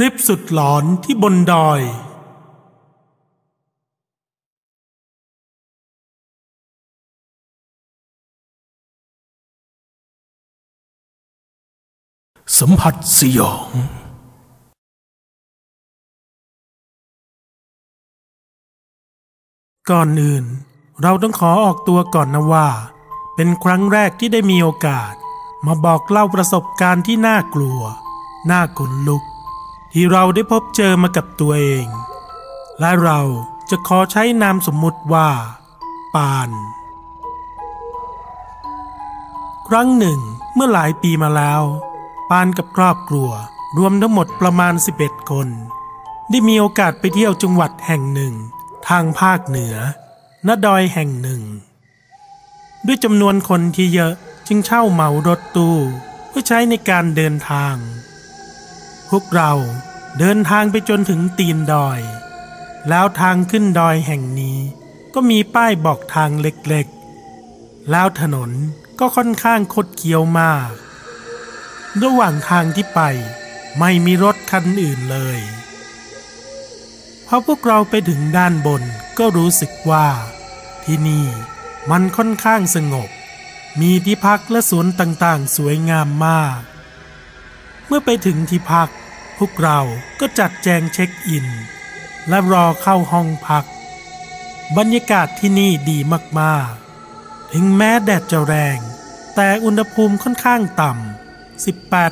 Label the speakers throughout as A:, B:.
A: ริปสุดหลอนที่บนดอย สัมผัสสยอง ก่อนอื่น เราต้องขอออกตัวก่อนนะว่า เป็นครั้งแรกที่ได้มีโอกาส มาบอกเล่าประสบการณ์ที่น่ากลัว น่าขนลุก ที่เราได้พบเจอมากับตัวเอง และเราจะขอใช้นามสมมุติว่า ปาน ครั้งหนึ่งเมื่อหลายปีมาแล้ว ปานกับครอบครัวรวมทั้งหมดประมาณ 11 คน ได้มีโอกาสไปเที่ยวจังหวัดแห่งหนึ่ง ทางภาคเหนือณดอยแห่งหนึ่ง ด้วยจำนวนคนที่เยอะจึงเช่าเหมารถตู้เพื่อใช้ในการเดินทาง พวกเราเดินทางไปจนถึงตีนดอย แล้วทางขึ้นดอยแห่งนี้ ก็มีป้ายบอกทางเล็กๆ แล้วถนนก็ค่อนข้างคดเคี้ยวมาก ระหว่างทางที่ไปไม่มีรถคันอื่นเลยพอพวกเราไปถึงด้านบนก็รู้สึกว่า ที่นี่มันค่อนข้างสงบ มีที่พักและสวนต่างๆ สวยงามมาก เมื่อไปถึงที่พัก พวกเราก็จัดแจงเช็คอิน และรอเข้าห้องพัก บรรยากาศที่นี่ดีมากๆ ถึงแม้แดดจะแรง แต่อุณหภูมิค่อนข้างต่ำ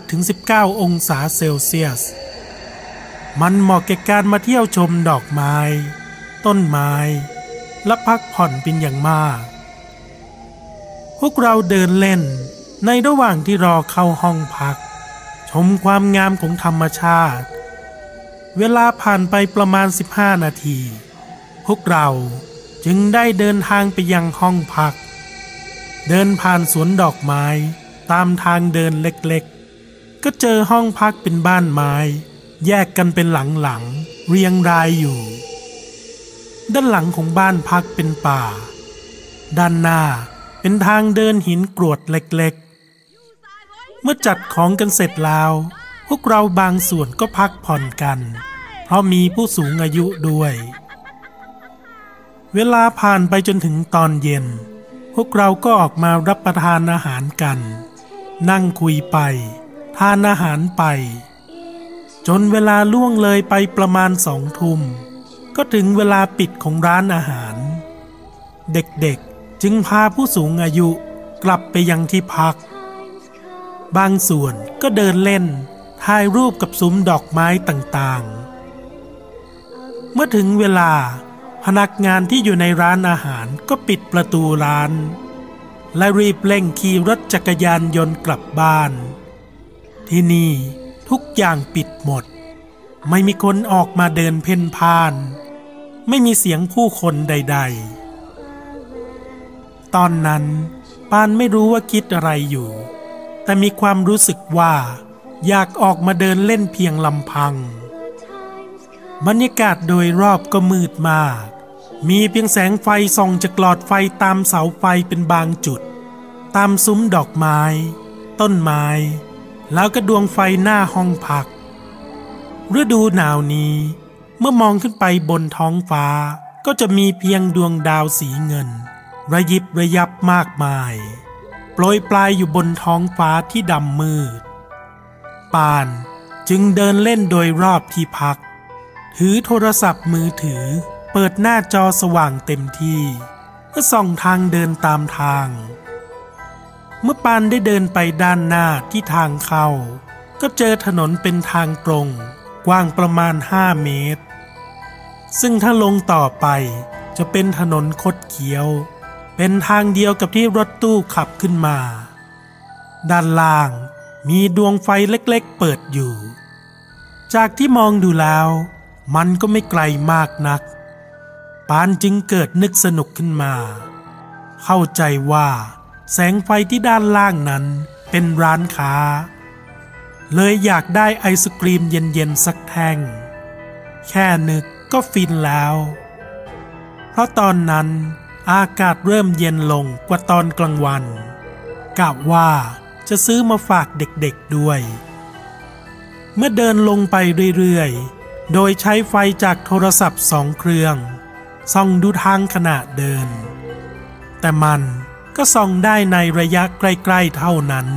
A: 18-19 องศาเซลเซียส มันเหมาะแก่การมาเที่ยวชมดอกไม้ ต้นไม้ และพักผ่อนเป็นอย่างมาก พวกเราเดินเล่นในระหว่างที่รอเข้าห้องพัก ชมความงามของธรรมชาติ เวลาผ่านไปประมาณ 15 นาที พวกเราจึงได้เดินทางไปยังห้องพัก เดินผ่านสวนดอกไม้ตามทางเดินเล็กๆ ก็เจอห้องพักเป็นบ้านไม้ แยกกันเป็นหลังๆ เรียงรายอยู่ ด้านหลังของบ้านพักเป็นป่า ด้านหน้าเป็นทางเดินหินกรวดเล็กๆ เมื่อจัดของกันเสร็จแล้ว พวกเราบางส่วนก็พักผ่อนกัน เพราะมีผู้สูงอายุด้วย เวลาผ่านไปจนถึงตอนเย็น พวกเราก็ออกมารับประทานอาหารกัน นั่งคุยไป ทานอาหารไป จนเวลาล่วงเลยไปประมาณสองทุ่ม ก็ถึงเวลาปิดของร้านอาหาร เด็กๆจึงพาผู้สูงอายุกลับไปยังที่พัก บางส่วนก็เดินเล่น ถ่ายรูปกับซุ้มดอกไม้ต่างๆ เมื่อถึงเวลาพนักงานที่อยู่ในร้านอาหารก็ปิดประตูร้าน และรีบเร่งขี่รถจักรยานยนต์กลับบ้าน ที่นี่ทุกอย่างปิดหมด ไม่มีคนออกมาเดินเพ่นพ่าน ไม่มีเสียงผู้คนใด ๆ ตอนนั้นปานไม่รู้ว่าคิดอะไรอยู่ แต่มีความรู้สึกว่า อยากออกมาเดินเล่นเพียงลำพัง บรรยากาศโดยรอบก็มืดมาก มีเพียงแสงไฟส่องจากหลอดไฟตามเสาไฟเป็นบางจุด ตามซุ้มดอกไม้ ต้นไม้ แล้วก็ดวงไฟหน้าห้องพัก ฤดูหนาวนี้ เมื่อมองขึ้นไปบนท้องฟ้าก็จะมีเพียงดวงดาวสีเงิน ระยิบระยับมากมาย ปรยปลายอยู่บนท้องฟ้าที่ดำมืด ปานจึงเดินเล่นโดยรอบที่พัก ถือโทรศัพท์มือถือ เปิดหน้าจอสว่างเต็มที่เพื่อส่องทางเดินตามทาง เมื่อปานได้เดินไปด้านหน้าที่ทางเข้า ก็เจอถนนเป็นทางตรง กว้างประมาณ 5 เมตร ซึ่งถ้าลงต่อไปจะเป็นถนนคดเคี้ยว เป็นทางเดียวกับที่รถตู้ขับขึ้นมา ด้านล่างมีดวงไฟเล็กๆเปิดอยู่ จากที่มองดูแล้ว มันก็ไม่ไกลมากนัก ปานจึงเกิดนึกสนุกขึ้นมา เข้าใจว่าแสงไฟที่ด้านล่างนั้นเป็นร้านค้า เลยอยากได้ไอศกรีมเย็นๆสักแท่ง แค่นึกก็ฟินแล้ว เพราะตอนนั้น อากาศเริ่มเย็นลงกว่าตอนกลางวันกะว่าจะซื้อมาฝากเด็กๆด้วย เมื่อเดินลงไปเรื่อยๆ โดยใช้ไฟจากโทรศัพท์สองเครื่อง ส่องดูทางขณะเดิน แต่มันก็ส่องได้ในระยะใกล้ๆเท่านั้น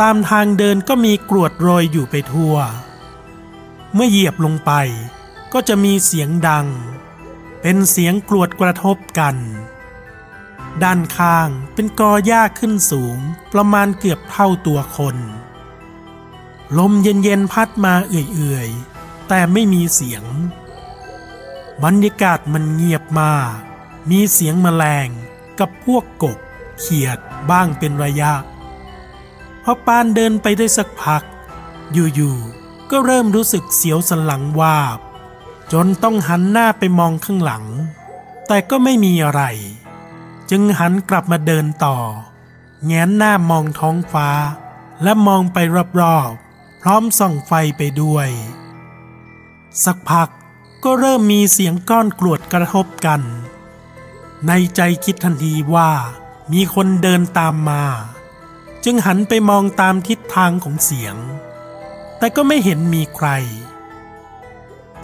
A: ตามทางเดินก็มีกรวดโรยอยู่ไปทั่ว เมื่อเหยียบลงไปก็จะมีเสียงดัง เป็นเสียงกรวดกระทบกัน ด้านข้างเป็นกอหญ้าขึ้นสูงประมาณเกือบเท่าตัวคน ลมเย็นๆพัดมาเอื่อยๆ แต่ไม่มีเสียง บรรยากาศมันเงียบมาก มีเสียงแมลงกับพวกกบ เขียดบ้างเป็นระยะพอปานเดินไปได้สักพัก อยู่ๆ ก็เริ่มรู้สึกเสียวสันหลังวาบ จนต้องหันหน้าไปมองข้างหลัง แต่ก็ไม่มีอะไร จึงหันกลับมาเดินต่อ แง้นหน้ามองท้องฟ้า และมองไปรอบๆ พร้อมส่องไฟไปด้วย สักพักก็เริ่มมีเสียงก้อนกรวดกระทบกัน ในใจคิดทันทีว่ามีคนเดินตามมา จึงหันไปมองตามทิศทางของเสียง แต่ก็ไม่เห็นมีใคร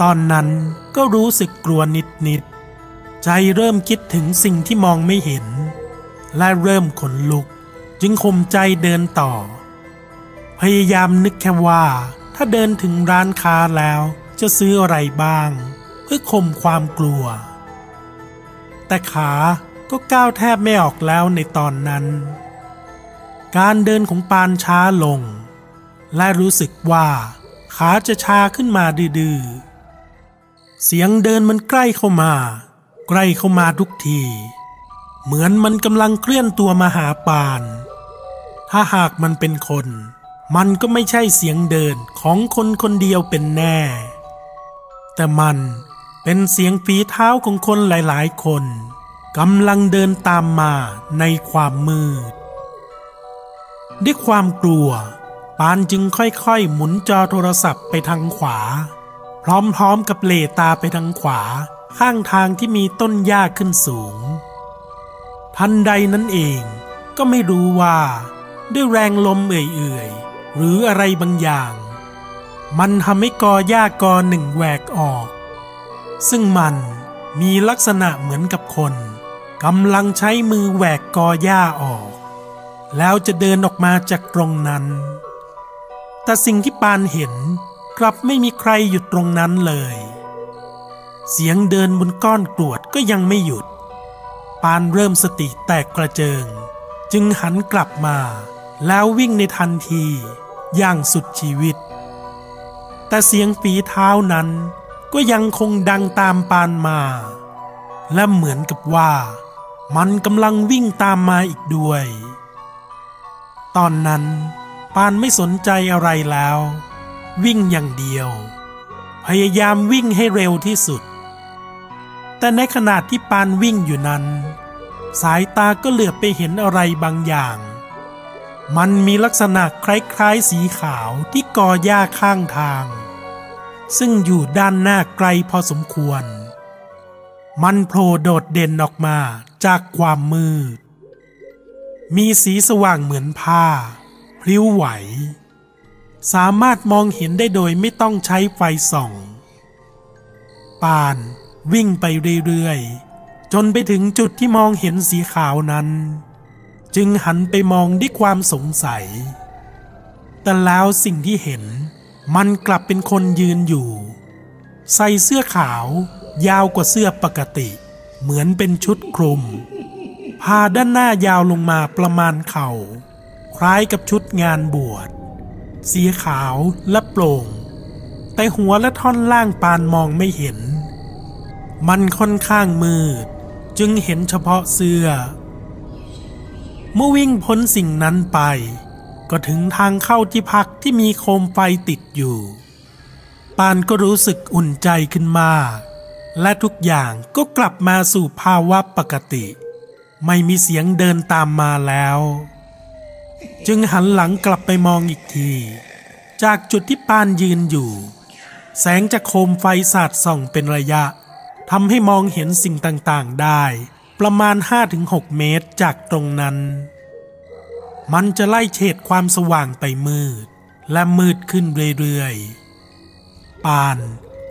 A: ตอนนั้นก็รู้สึกกลัวนิดๆ ใจเริ่มคิดถึงสิ่งที่มองไม่เห็น และเริ่มขนลุก จึงข่มใจเดินต่อ พยายามนึกแค่ว่า ถ้าเดินถึงร้านค้าแล้วจะซื้ออะไรบ้าง เพื่อข่มความกลัว แต่ขาก็ก้าวแทบไม่ออกแล้วในตอนนั้น การเดินของปานช้าลง และรู้สึกว่าขาจะชาขึ้นมาดื้อๆ เสียงเดินมันใกล้เข้ามา ใกล้เข้ามาทุกที เหมือนมันกำลังเคลื่อนตัวมาหาปาน ถ้าหากมันเป็นคน มันก็ไม่ใช่เสียงเดินของคนคนเดียวเป็นแน่ แต่มันเป็นเสียงฝีเท้าของคนหลายๆ คนกำลังเดินตามมาในความมืด ด้วยความกลัว ปานจึงค่อยๆ หมุนจอโทรศัพท์ไปทางขวา พร้อมๆกับเลตาไปทางขวา ข้างทางที่มีต้นหญ้าขึ้นสูง ทันใดนั้นเองก็ไม่รู้ว่า ด้วยแรงลมเอื่อยๆ หรืออะไรบางอย่าง มันทำให้กอหญ้ากอหนึ่งแหวกออก ซึ่งมันมีลักษณะเหมือนกับคนกำลังใช้มือแหวกกอหญ้าออก แล้วจะเดินออกมาจากตรงนั้น แต่สิ่งที่ปานเห็น กลับไม่มีใครหยุดตรงนั้นเลย เสียงเดินบนก้อนกรวดก็ยังไม่หยุด ปานเริ่มสติแตกกระเจิง จึงหันกลับมา แล้ววิ่งในทันที อย่างสุดชีวิต แต่เสียงฝีเท้านั้นก็ยังคงดังตามปานมา และเหมือนกับว่า มันกำลังวิ่งตามมาอีกด้วย ตอนนั้นปานไม่สนใจอะไรแล้ว วิ่งอย่างเดียว พยายามวิ่งให้เร็วที่สุด แต่ในขณะที่ปานวิ่งอยู่นั้น สายตาก็เหลือบไปเห็นอะไรบางอย่าง มันมีลักษณะคล้ายๆสีขาวที่กอหญ้าข้างทาง ซึ่งอยู่ด้านหน้าไกลพอสมควร มันโผล่โดดเด่นออกมาจากความมืด มีสีสว่างเหมือนผ้าพลิ้วไหว สามารถมองเห็นได้โดยไม่ต้องใช้ไฟส่อง ปานวิ่งไปเรื่อยๆ จนไปถึงจุดที่มองเห็นสีขาวนั้น จึงหันไปมองด้วยความสงสัย แต่แล้วสิ่งที่เห็นมันกลับเป็นคนยืนอยู่ ใส่เสื้อขาวยาวกว่าเสื้อปกติ เหมือนเป็นชุดคลุมพาด้านหน้ายาวลงมาประมาณเข่า คล้ายกับชุดงานบวช สีขาวและโปร่ง แต่หัวและท่อนล่างปานมองไม่เห็น มันค่อนข้างมืด จึงเห็นเฉพาะเสื้อ เมื่อวิ่งพ้นสิ่งนั้นไป ก็ถึงทางเข้าที่พักที่มีโคมไฟติดอยู่ ปานก็รู้สึกอุ่นใจขึ้นมากและทุกอย่างก็กลับมาสู่ภาวะปกติ ไม่มีเสียงเดินตามมาแล้ว จึงหันหลังกลับไปมองอีกที จากจุดที่ปานยืนอยู่ แสงจากโคมไฟสาดส่องเป็นระยะทำให้มองเห็นสิ่งต่างๆได้ ประมาณ 5-6 เมตรจากตรงนั้น มันจะไล่เฉดความสว่างไปมืด และมืดขึ้นเรื่อยๆปาน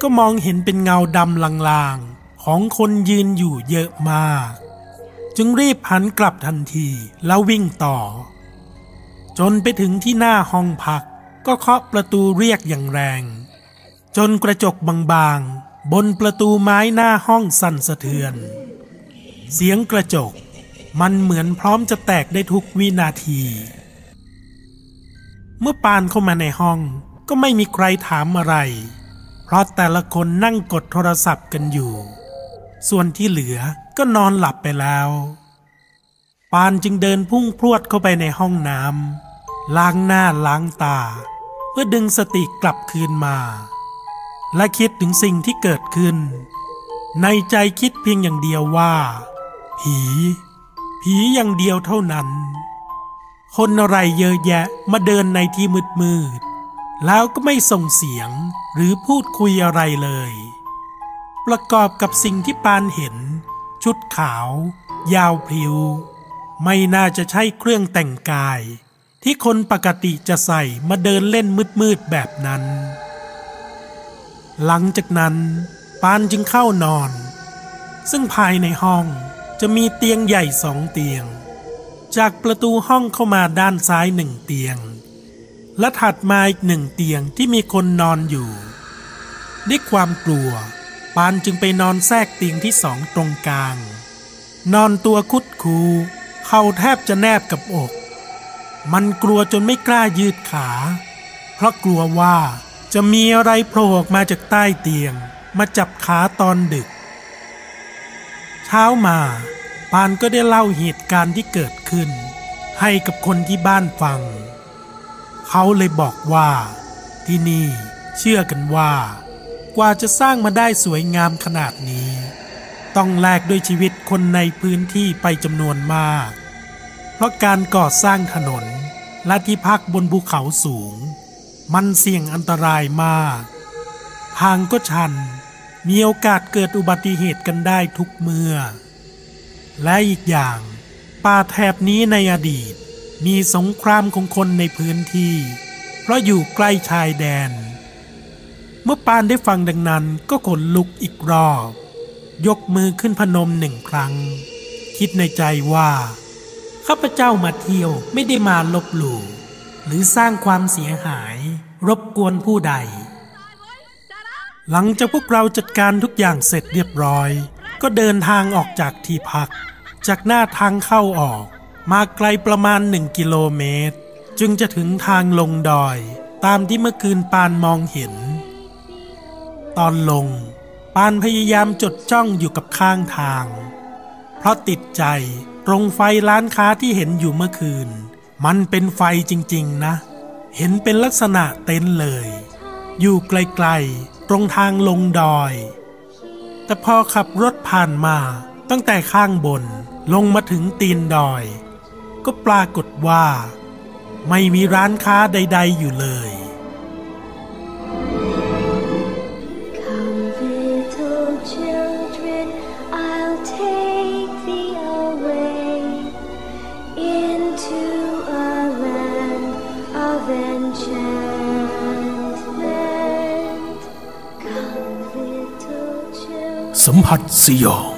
A: ก็มองเห็นเป็นเงาดำลางๆ ของคนยืนอยู่เยอะมาก จึงรีบหันกลับทันทีแล้ววิ่งต่อ จนไปถึงที่หน้าห้องพัก ก็เคาะประตูเรียกอย่างแรง จนกระจกบางๆ บนประตูไม้หน้าห้องสั่นสะเทือน เสียงกระจกมันเหมือนพร้อมจะแตกได้ทุกวินาที เมื่อปานเข้ามาในห้องก็ไม่มีใครถามอะไร เพราะแต่ละคนนั่งกดโทรศัพท์กันอยู่ ส่วนที่เหลือก็นอนหลับไปแล้ว ปานจึงเดินพุ่งพรวดเข้าไปในห้องน้ำ ล้างหน้าล้างตา เพื่อดึงสติกลับคืนมา และคิดถึงสิ่งที่เกิดขึ้น ในใจคิดเพียงอย่างเดียวว่า ผี ผีอย่างเดียวเท่านั้น คนอะไรเยอะแยะมาเดินในที่มืดมืดแล้วก็ไม่ส่งเสียงหรือพูดคุยอะไรเลย ประกอบกับสิ่งที่ปานเห็น ชุดขาว ยาวผิว ไม่น่าจะใช่เครื่องแต่งกาย ที่คนปกติจะใส่มาเดินเล่นมืดๆแบบนั้น หลังจากนั้นปานจึงเข้านอน ซึ่งภายในห้องจะมีเตียงใหญ่สองเตียง จากประตูห้องเข้ามาด้านซ้ายหนึ่งเตียง และถัดมาอีกหนึ่งเตียงที่มีคนนอนอยู่ ด้วยความกลัว ปานจึงไปนอนแทรกเตียงที่สองตรงกลาง นอนตัวคุดคู เข่าแทบจะแนบกับอก มันกลัวจนไม่กล้ายืดขา เพราะกลัวว่าจะมีอะไรโผล่ออกมาจากใต้เตียง มาจับขาตอนดึก เช้ามาปานก็ได้เล่าเหตุการณ์ที่เกิดขึ้น ให้กับคนที่บ้านฟัง เขาเลยบอกว่า ที่นี่เชื่อกันว่า กว่าจะสร้างมาได้สวยงามขนาดนี้ ต้องแลกด้วยชีวิตคนในพื้นที่ไปจำนวนมาก เพราะการก่อสร้างถนนและที่พักบนภูเขาสูง มันเสี่ยงอันตรายมาก ทางก็ชัน มีโอกาสเกิดอุบัติเหตุกันได้ทุกเมื่อ และอีกอย่างป่าแถบนี้ในอดีต มีสงครามของคนในพื้นที่ เพราะอยู่ใกล้ชายแดน เมื่อปานได้ฟังดังนั้นก็ขนลุกอีกรอบ ยกมือขึ้นพนมหนึ่งครั้ง คิดในใจว่า ข้าพเจ้ามาเที่ยวไม่ได้มาลบหลู่หรือสร้างความเสียหาย รบกวนผู้ใด หลังจากพวกเราจัดการทุกอย่างเสร็จเรียบร้อย ก็เดินทางออกจากที่พัก จากหน้าทางเข้าออก มาไกลประมาณหนึ่งกิโลเมตร จึงจะถึงทางลงดอย ตามที่เมื่อคืนปานมองเห็น ตอนลง ปานพยายามจดจ้องอยู่กับข้างทาง เพราะติดใจตรงไฟร้านค้าที่เห็นอยู่เมื่อคืน มันเป็นไฟจริงๆนะ เห็นเป็นลักษณะเต็นเลย อยู่ไกลๆ ตรงทางลงดอย แต่พอขับรถผ่านมาตั้งแต่ข้างบนลงมาถึงตีนดอย ก็ปรากฏว่า ไม่มีร้านค้าใด ๆอยู่เลย สัมผัสสยอง